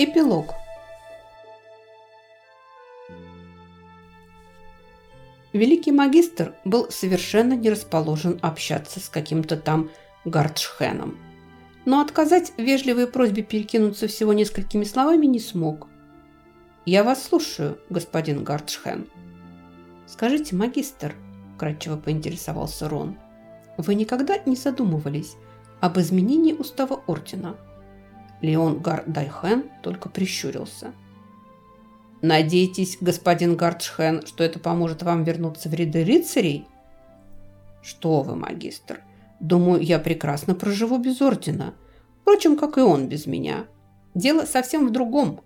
Эпилог Великий магистр был совершенно не расположен общаться с каким-то там Гардшхеном. Но отказать вежливой просьбе перекинуться всего несколькими словами не смог. «Я вас слушаю, господин Гардшхен». «Скажите, магистр», – кратчево поинтересовался Рон, – «вы никогда не задумывались об изменении устава ордена?» Леон Гардайхен только прищурился. «Надеетесь, господин Гардшхен, что это поможет вам вернуться в ряды рыцарей?» «Что вы, магистр, думаю, я прекрасно проживу без ордена. Впрочем, как и он без меня. Дело совсем в другом.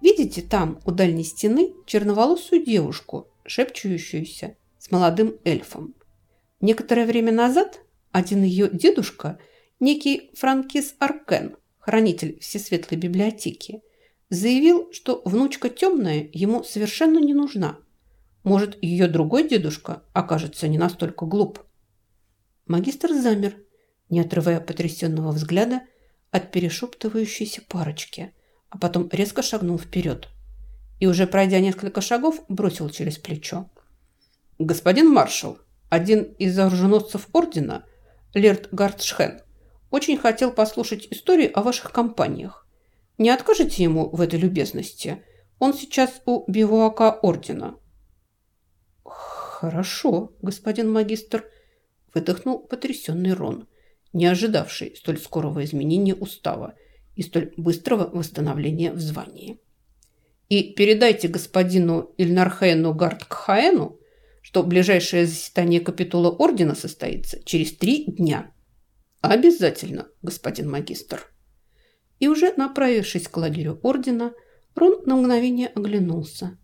Видите там, у дальней стены, черноволосую девушку, шепчущуюся с молодым эльфом? Некоторое время назад один ее дедушка, некий Франкис Аркен, хранитель Всесветлой библиотеки, заявил, что внучка темная ему совершенно не нужна. Может, ее другой дедушка окажется не настолько глуп. Магистр замер, не отрывая потрясенного взгляда от перешептывающейся парочки, а потом резко шагнул вперед и, уже пройдя несколько шагов, бросил через плечо. «Господин маршал, один из оруженосцев ордена, Лерт Гардшхен, очень хотел послушать истории о ваших компаниях. Не откажете ему в этой любезности? Он сейчас у бивуака ордена». «Хорошо, господин магистр», – выдохнул потрясенный Рон, не ожидавший столь скорого изменения устава и столь быстрого восстановления в звании. «И передайте господину Ильнархаэну Гардкхаэну, что ближайшее заседание капитула ордена состоится через три дня». «Обязательно, господин магистр». И уже направившись к лагерю ордена, Рон на мгновение оглянулся.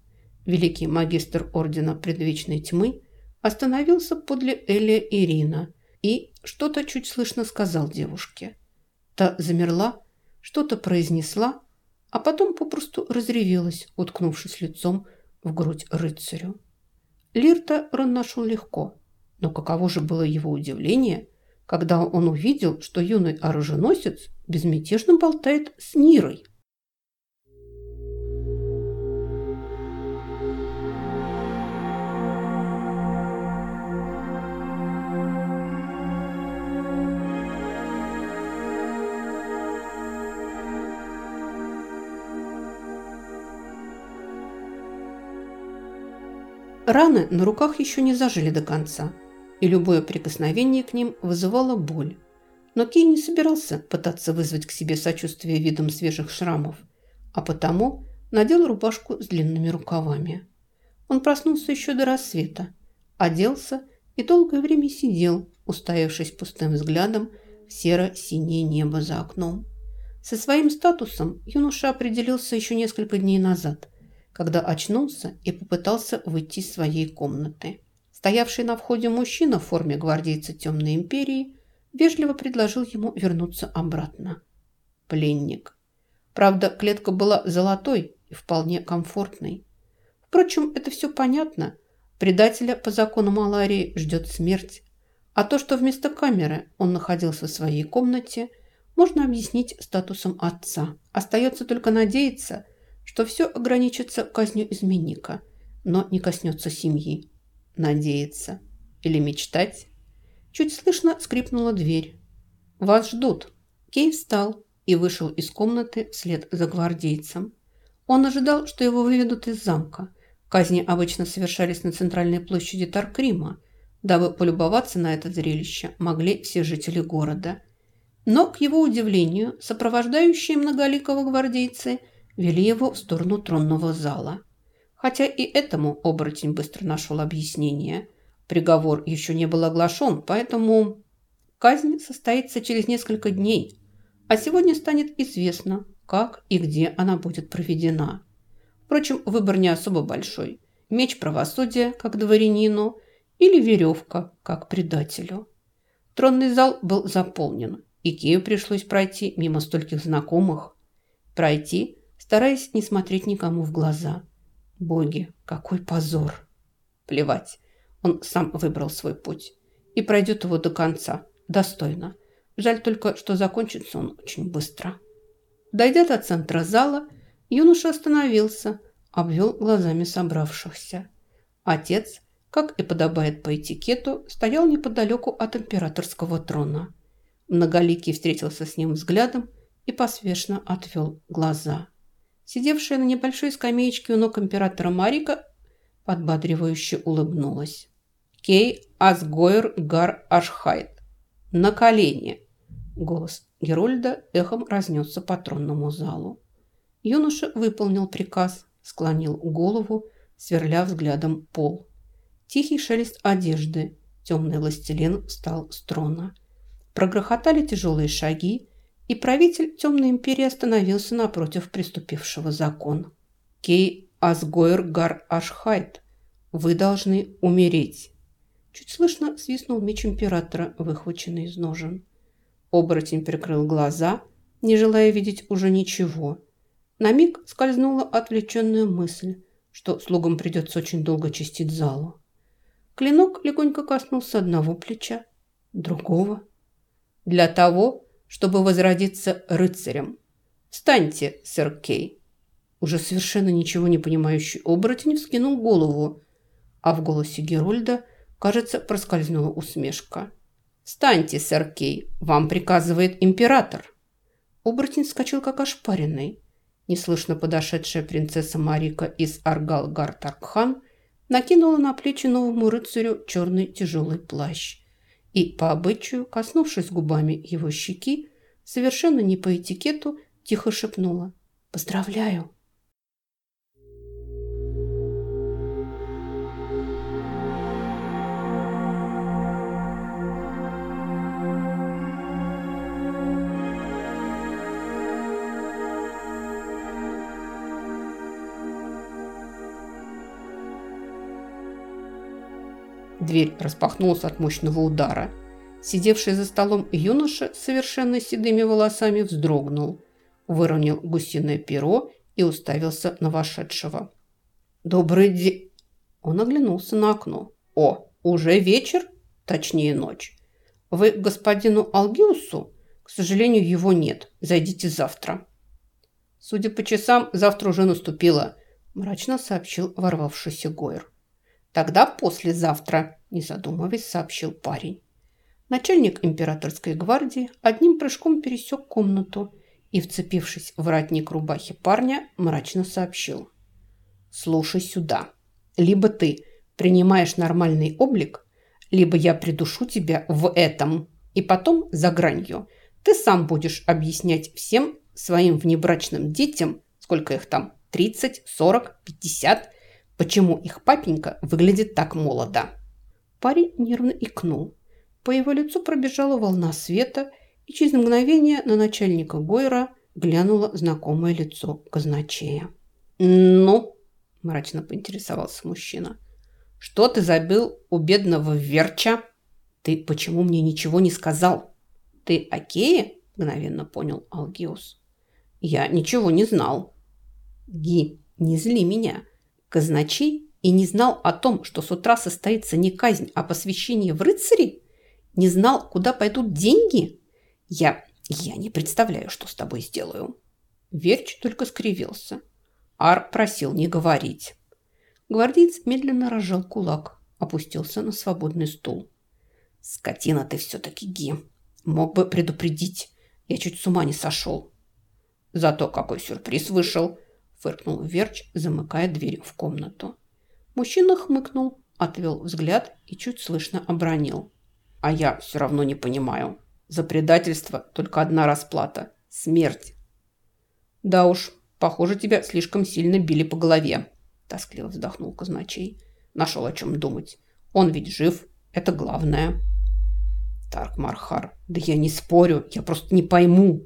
Великий магистр ордена предвечной тьмы остановился подле Элия Ирина и что-то чуть слышно сказал девушке. Та замерла, что-то произнесла, а потом попросту разревелась, уткнувшись лицом в грудь рыцарю. Лирта Рон нашел легко, но каково же было его удивление, когда он увидел, что юный оруженосец безмятежно болтает с Нирой. Раны на руках еще не зажили до конца – и любое прикосновение к ним вызывало боль. Но Кей не собирался пытаться вызвать к себе сочувствие видом свежих шрамов, а потому надел рубашку с длинными рукавами. Он проснулся еще до рассвета, оделся и долгое время сидел, уставившись пустым взглядом в серо-синее небо за окном. Со своим статусом юноша определился еще несколько дней назад, когда очнулся и попытался выйти из своей комнаты. Стоявший на входе мужчина в форме гвардейца Темной Империи вежливо предложил ему вернуться обратно. Пленник. Правда, клетка была золотой и вполне комфортной. Впрочем, это все понятно. Предателя по закону Маларии ждет смерть. А то, что вместо камеры он находился в своей комнате, можно объяснить статусом отца. Остается только надеяться, что все ограничится казнью изменника, но не коснется семьи надеяться или мечтать. Чуть слышно скрипнула дверь. «Вас ждут». Кей встал и вышел из комнаты вслед за гвардейцем. Он ожидал, что его выведут из замка. Казни обычно совершались на центральной площади Таркрима, дабы полюбоваться на это зрелище могли все жители города. Но, к его удивлению, сопровождающие многоликого гвардейцы вели его в сторону тронного зала. Хотя и этому оборотень быстро нашел объяснение. Приговор еще не был оглашен, поэтому казнь состоится через несколько дней, а сегодня станет известно, как и где она будет проведена. Впрочем, выбор не особо большой. Меч правосудия, как дворянину, или веревка, как предателю. Тронный зал был заполнен, и Кею пришлось пройти мимо стольких знакомых. Пройти, стараясь не смотреть никому в глаза – Боги, какой позор! Плевать. Он сам выбрал свой путь и пройдет его до конца, достойно. Жаль только, что закончится он очень быстро. Дойдя до центра зала, юноша остановился, обвел глазами собравшихся. Отец, как и подобает по этикету, стоял неподалеку от императорского трона. Многоликий встретился с ним взглядом и поспешно отвел глаза. Сидевшая на небольшой скамеечке у ног императора Марика подбадривающе улыбнулась. Кей Асгойр Гар Ашхайт. На колени. Голос Герольда эхом разнесся по тронному залу. Юноша выполнил приказ, склонил голову, сверля взглядом пол. Тихий шелест одежды. Темный властелин встал с трона. Прогрохотали тяжелые шаги, и правитель Темной Империи остановился напротив приступившего закон. Кей Асгойр Гар Ашхайт, вы должны умереть. Чуть слышно свистнул меч императора, выхваченный из ножен. Оборотень прикрыл глаза, не желая видеть уже ничего. На миг скользнула отвлеченная мысль, что слугам придется очень долго чистить залу. Клинок легонько коснулся одного плеча, другого. Для того, чтобы возродиться рыцарем. Встаньте, сэр Кей. Уже совершенно ничего не понимающий оборотень вскинул голову, а в голосе Герольда, кажется, проскользнула усмешка. «Встаньте, сэр Кей, вам приказывает император». Оборотень вскочил, как ошпаренный. Неслышно подошедшая принцесса Марика из Аргал-Гартаркхан накинула на плечи новому рыцарю черный тяжелый плащ. И, по обычаю, коснувшись губами его щеки, совершенно не по этикету, тихо шепнула «Поздравляю!» Дверь распахнулась от мощного удара. Сидевший за столом юноша с совершенно седыми волосами вздрогнул, выронил гусиное перо и уставился на вошедшего. «Добрый день!» Он оглянулся на окно. «О, уже вечер? Точнее, ночь. Вы к господину Алгиусу? К сожалению, его нет. Зайдите завтра». «Судя по часам, завтра уже наступило», – мрачно сообщил ворвавшийся Гойер. «Тогда послезавтра», – не задумываясь, сообщил парень. Начальник императорской гвардии одним прыжком пересек комнату и, вцепившись в ратник рубахи парня, мрачно сообщил. «Слушай сюда. Либо ты принимаешь нормальный облик, либо я придушу тебя в этом, и потом за гранью ты сам будешь объяснять всем своим внебрачным детям, сколько их там, 30, 40, 50, почему их папенька выглядит так молодо». Парень нервно икнул. По его лицу пробежала волна света, и через мгновение на начальника Гойра глянуло знакомое лицо казначея. «Ну?» – мрачно поинтересовался мужчина. «Что ты забыл у бедного Верча? Ты почему мне ничего не сказал? Ты Акея?» – мгновенно понял Алгиус. «Я ничего не знал». «Ги, не зли меня. Казначей и не знал о том, что с утра состоится не казнь, а посвящение в рыцари? Не знал, куда пойдут деньги? Я... я не представляю, что с тобой сделаю». Верч только скривился. Ар просил не говорить. Гвардеец медленно разжал кулак, опустился на свободный стул. «Скотина ты все-таки, Ги. Мог бы предупредить. Я чуть с ума не сошел». «Зато какой сюрприз вышел!» Фыркнул Верч, замыкая дверь в комнату. Мужчина хмыкнул, отвел взгляд и чуть слышно обронил. А я все равно не понимаю. За предательство только одна расплата – смерть. Да уж, похоже, тебя слишком сильно били по голове. Тоскливо вздохнул казначей. Нашел о чем думать. Он ведь жив, это главное. Тарк Мархар, да я не спорю, я просто не пойму.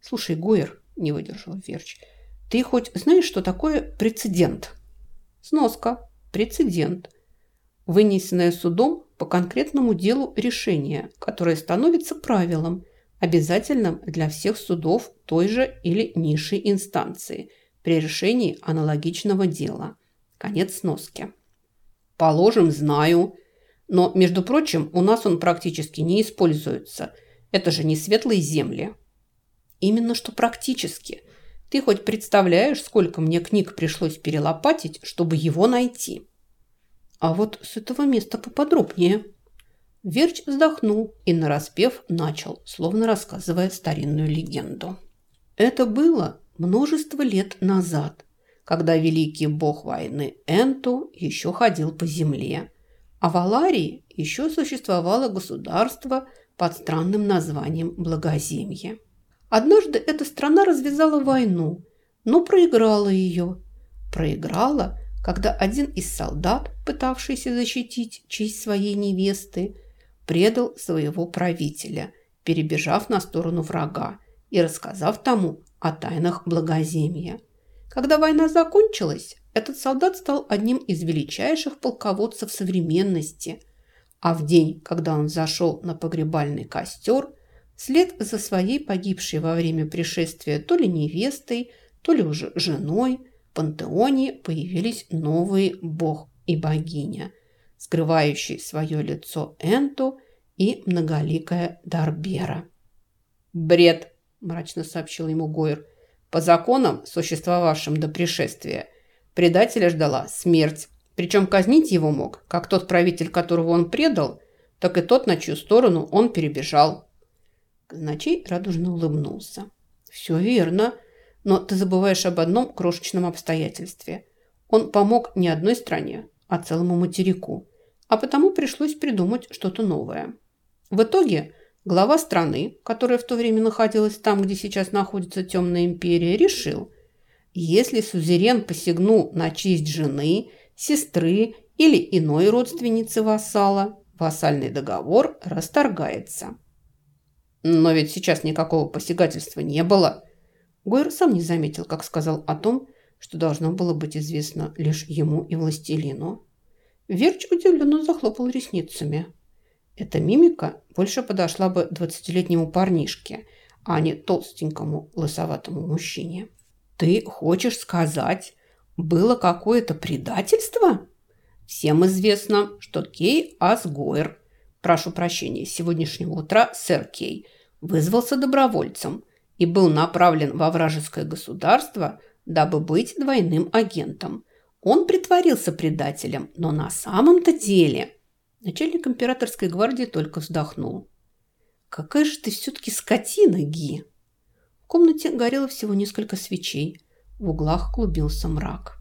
Слушай, Гойер, не выдержал Верч, ты хоть знаешь, что такое прецедент? Сноска. Прецедент. Вынесенное судом по конкретному делу решение, которое становится правилом, обязательным для всех судов той же или низшей инстанции при решении аналогичного дела. Конец сноски. «Положим, знаю», Но, между прочим, у нас он практически не используется. Это же не светлые земли. Именно что практически. Ты хоть представляешь, сколько мне книг пришлось перелопатить, чтобы его найти? А вот с этого места поподробнее. Верч вздохнул и, нараспев, начал, словно рассказывая старинную легенду. Это было множество лет назад, когда великий бог войны Энту еще ходил по земле, а в Аларии еще существовало государство под странным названием Благоземье. Однажды эта страна развязала войну, но проиграла ее. Проиграла, когда один из солдат, пытавшийся защитить честь своей невесты, предал своего правителя, перебежав на сторону врага и рассказав тому о тайнах благоземья. Когда война закончилась, этот солдат стал одним из величайших полководцев современности, а в день, когда он зашел на погребальный костер, вслед за своей погибшей во время пришествия то ли невестой, то ли уже женой, в пантеоне появились новые бог и богиня – скрывающий свое лицо Энту и многоликая Дарбера. «Бред!» – мрачно сообщил ему Гойр. «По законам, существовавшим до пришествия, предателя ждала смерть. Причем казнить его мог, как тот правитель, которого он предал, так и тот, на чью сторону он перебежал». Казначей радужно улыбнулся. «Все верно, но ты забываешь об одном крошечном обстоятельстве. Он помог не одной стране, а целому материку а потому пришлось придумать что-то новое. В итоге глава страны, которая в то время находилась там, где сейчас находится Темная Империя, решил, если сузерен посягнул на честь жены, сестры или иной родственницы вассала, вассальный договор расторгается. Но ведь сейчас никакого посягательства не было. Гойр сам не заметил, как сказал о том, что должно было быть известно лишь ему и властелину. Верч удивленно захлопал ресницами. Эта мимика больше подошла бы двадцатилетнему парнишке, а не толстенькому лысоватому мужчине. «Ты хочешь сказать, было какое-то предательство?» «Всем известно, что Кей Асгойр, прошу прощения, с сегодняшнего утра сэр Кей, вызвался добровольцем и был направлен во вражеское государство, дабы быть двойным агентом – он притворился предателем, но на самом-то деле... Начальник императорской гвардии только вздохнул. «Какая же ты все-таки скотина, Ги!» В комнате горело всего несколько свечей. В углах клубился мрак.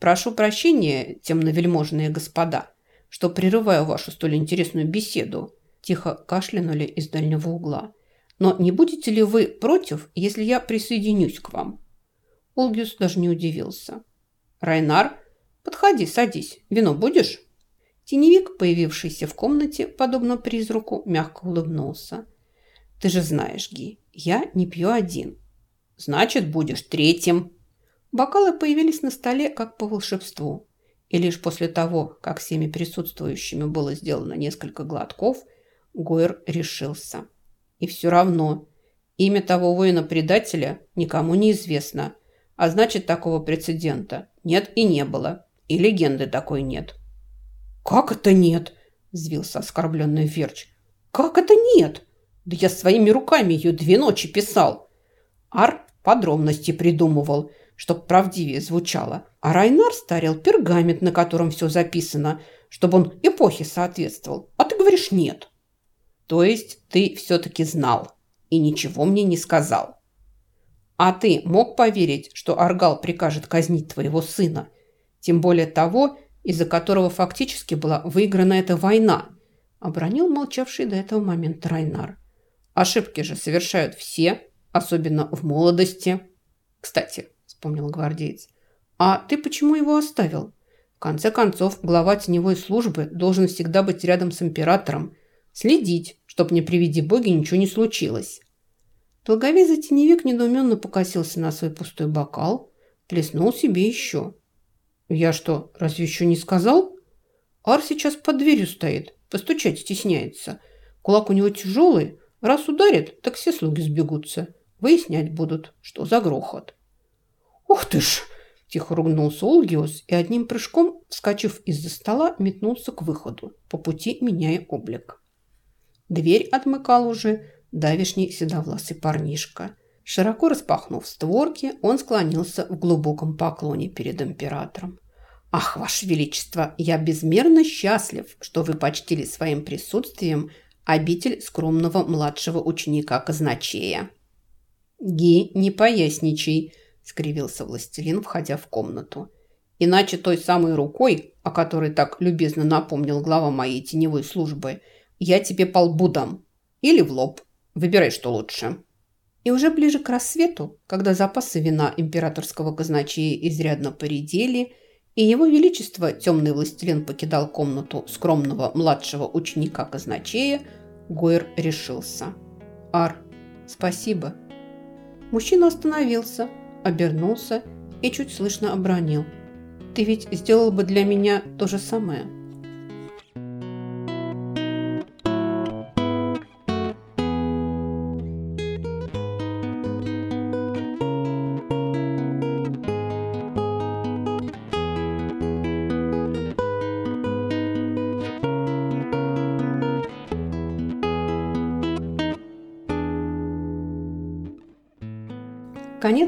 «Прошу прощения, темновельможные господа, что прерываю вашу столь интересную беседу», тихо кашлянули из дальнего угла. «Но не будете ли вы против, если я присоединюсь к вам?» Олгиус даже не удивился. «Райнар, подходи, садись. Вино будешь?» Теневик, появившийся в комнате, подобно призраку, мягко улыбнулся. «Ты же знаешь, Ги, я не пью один. Значит, будешь третьим». Бокалы появились на столе, как по волшебству. И лишь после того, как всеми присутствующими было сделано несколько глотков, Гойер решился. И все равно, имя того воина-предателя никому не известно, а значит, такого прецедента нет и не было. И легенды такой нет. «Как это нет?» – взвился оскорбленный Верч. «Как это нет? Да я своими руками ее две ночи писал!» Ар подробности придумывал, чтоб правдивее звучало. А Райнар старил пергамент, на котором все записано, чтобы он эпохе соответствовал. А ты говоришь «нет». То есть ты все-таки знал и ничего мне не сказал. А ты мог поверить, что Аргал прикажет казнить твоего сына? Тем более того, из-за которого фактически была выиграна эта война, обронил молчавший до этого момента Райнар. Ошибки же совершают все, особенно в молодости. Кстати, вспомнил гвардеец, а ты почему его оставил? В конце концов, глава теневой службы должен всегда быть рядом с императором, следить, чтобы не приведи боги ничего не случилось. Долговязый теневик недоуменно покосился на свой пустой бокал, плеснул себе еще. «Я что, разве еще не сказал?» «Ар сейчас под дверью стоит, постучать стесняется. Кулак у него тяжелый, раз ударит, так все слуги сбегутся. Выяснять будут, что за грохот». «Ух ты ж!» Тихо ругнулся Олгиус и одним прыжком, вскочив из-за стола, метнулся к выходу, по пути меняя облик. Дверь отмыкал уже давишний седовласый парнишка. Широко распахнув створки, он склонился в глубоком поклоне перед императором. «Ах, Ваше Величество, я безмерно счастлив, что вы почтили своим присутствием обитель скромного младшего ученика казначея». «Ги, не поясничай», – скривился властелин, входя в комнату. «Иначе той самой рукой, о которой так любезно напомнил глава моей теневой службы, я тебе по лбу дам. Или в лоб. Выбирай, что лучше». И уже ближе к рассвету, когда запасы вина императорского казначея изрядно поредели, и его величество, темный властелин, покидал комнату скромного младшего ученика казначея, Гойр решился. «Ар, спасибо». Мужчина остановился, обернулся и чуть слышно обронил. «Ты ведь сделал бы для меня то же самое?»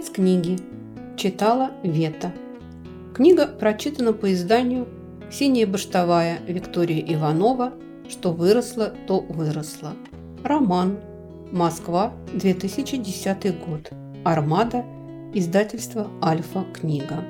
Конец книги. Читала Вета. Книга прочитана по изданию «Ксения Баштовая Виктория Иванова. Что выросло, то выросло». Роман. Москва, 2010 год. Армада. Издательство «Альфа. Книга».